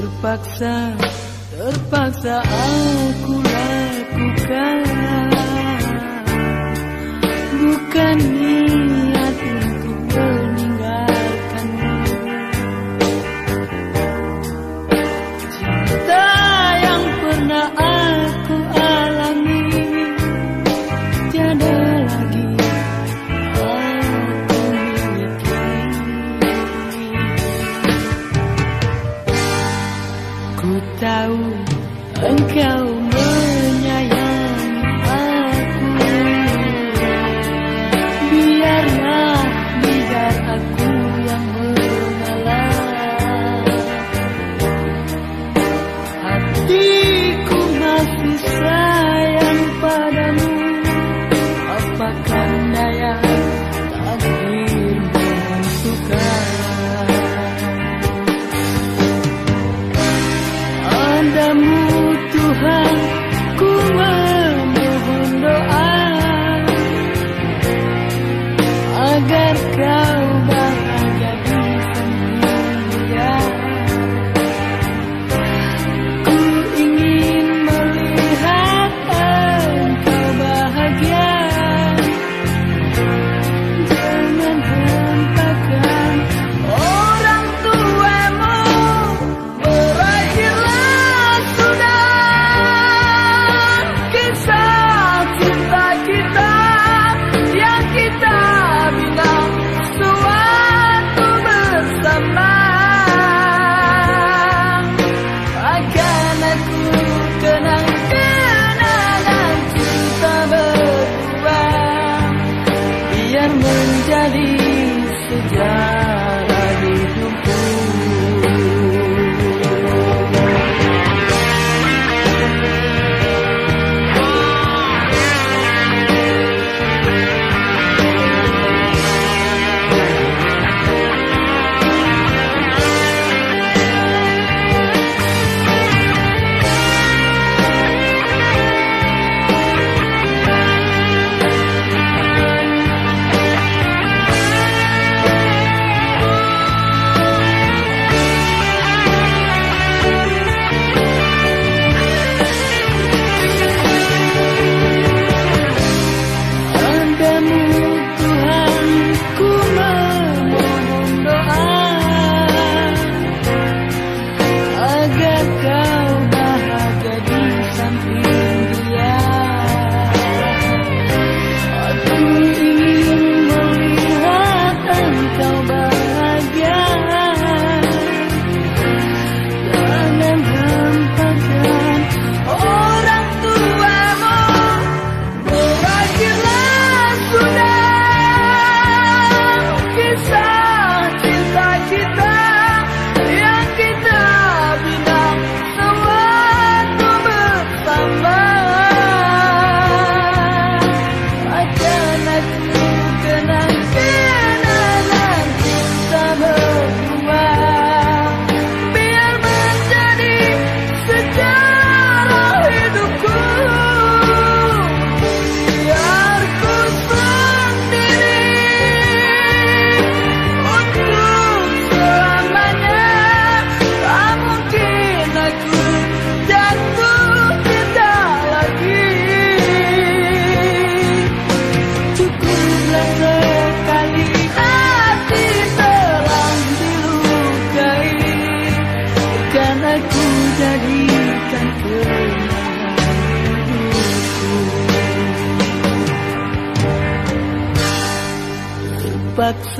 Terpaksa, terpaksa aku lakukan. Bukan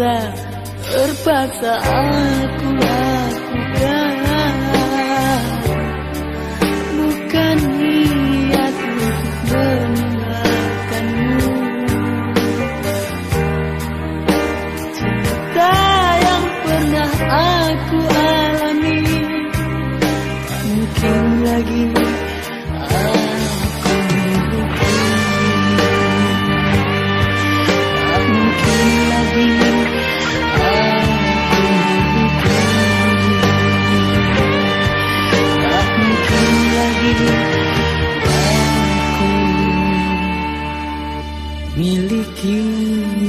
Terpaksa, you.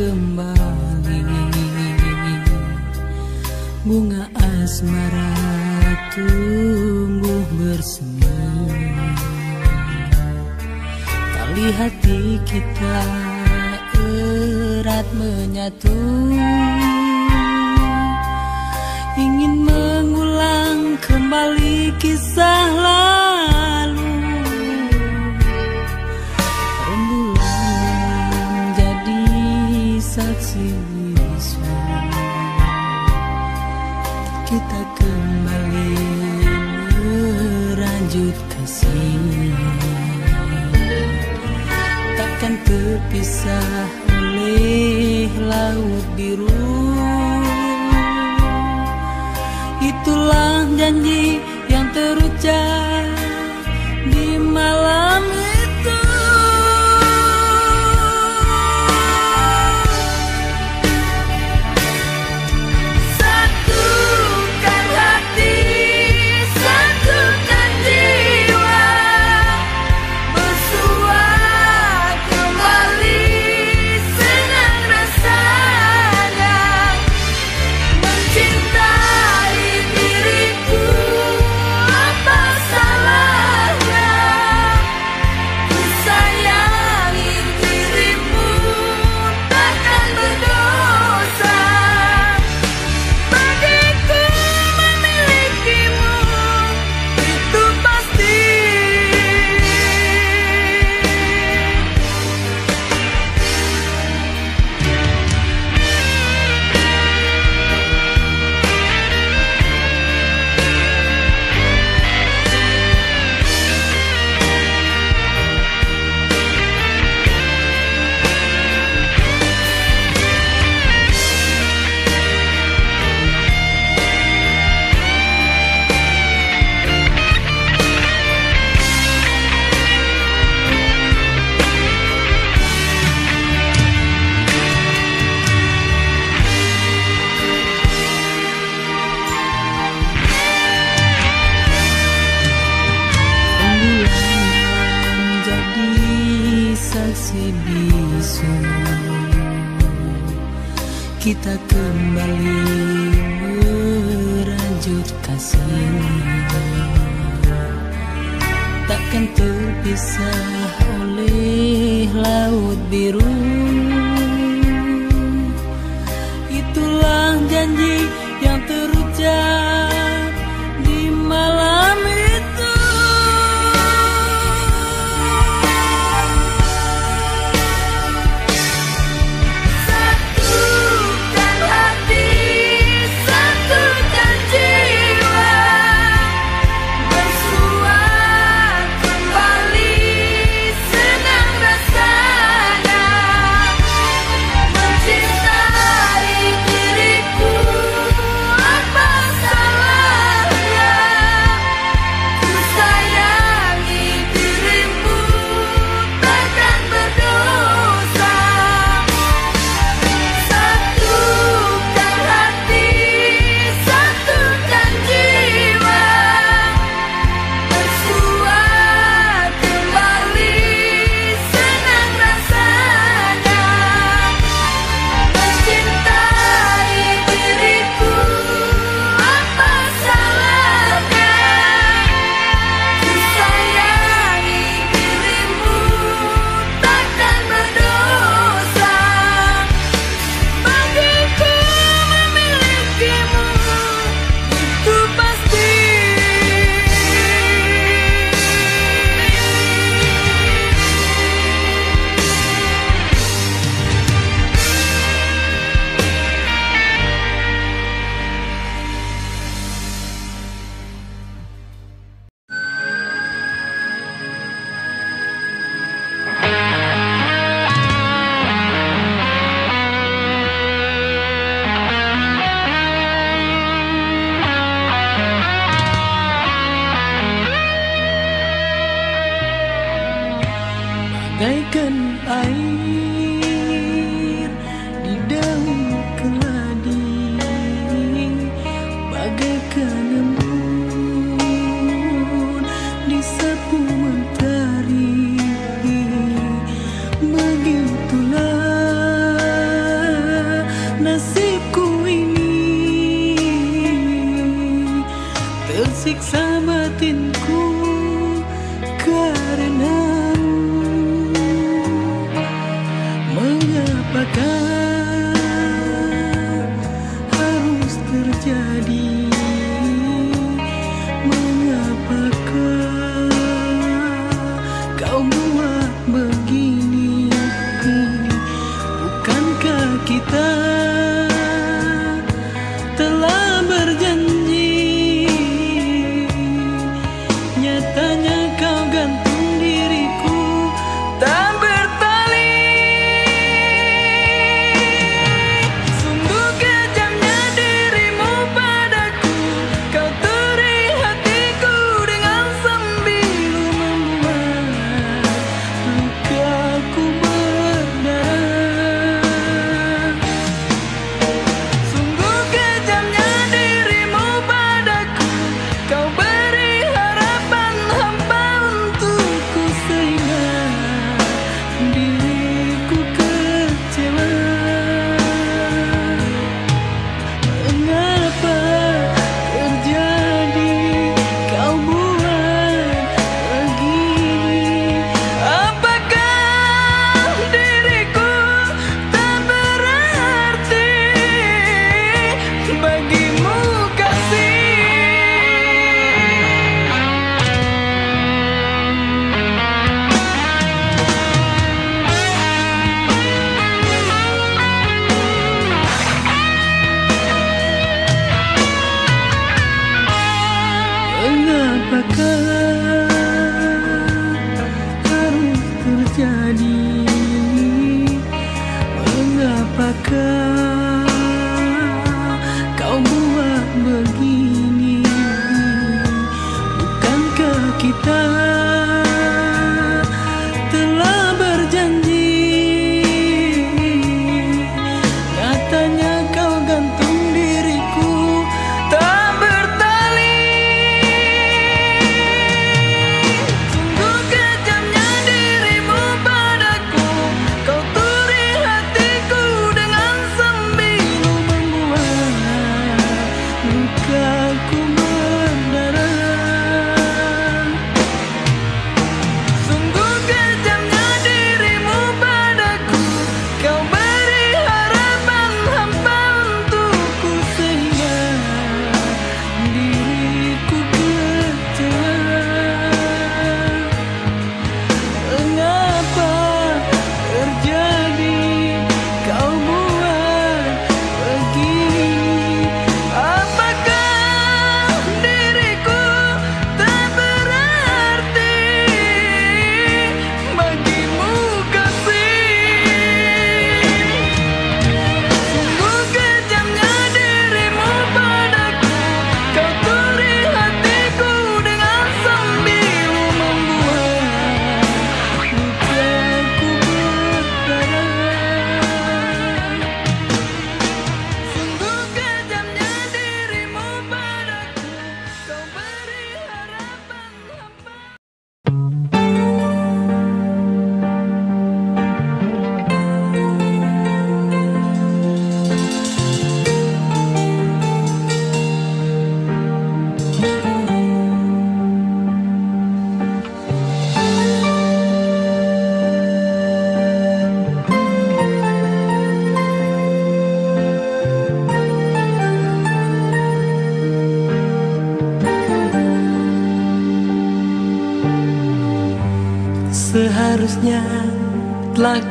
kembali. Bunga asmara tumbuh bersemi. Tali hati kita erat menyatu. Ingin mengulang kembali kisah lama. Terpisah oleh laut biru. Itulah janji yang terucap.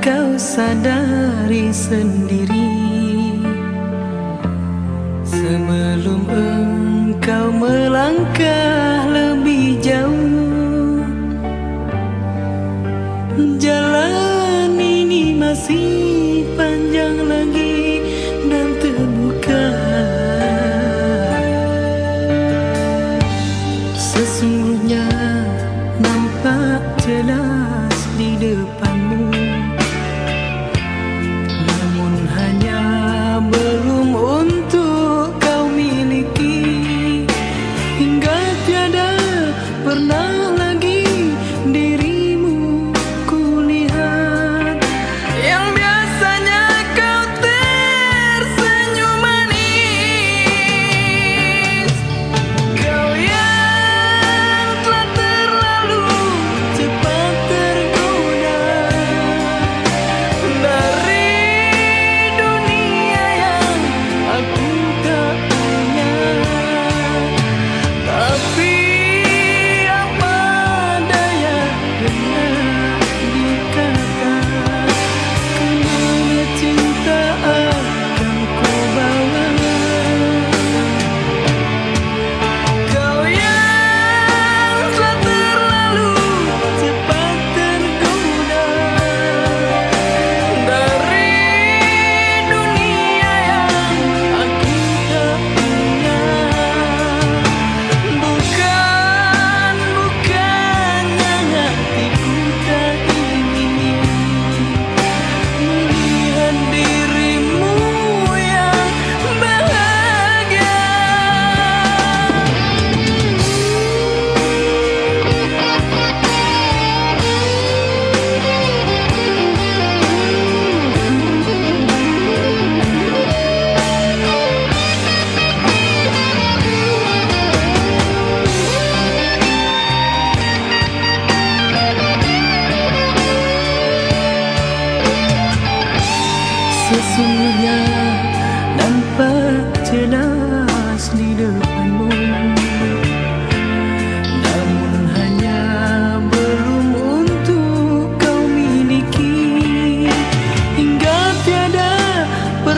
Kau sadari sendiri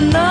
No.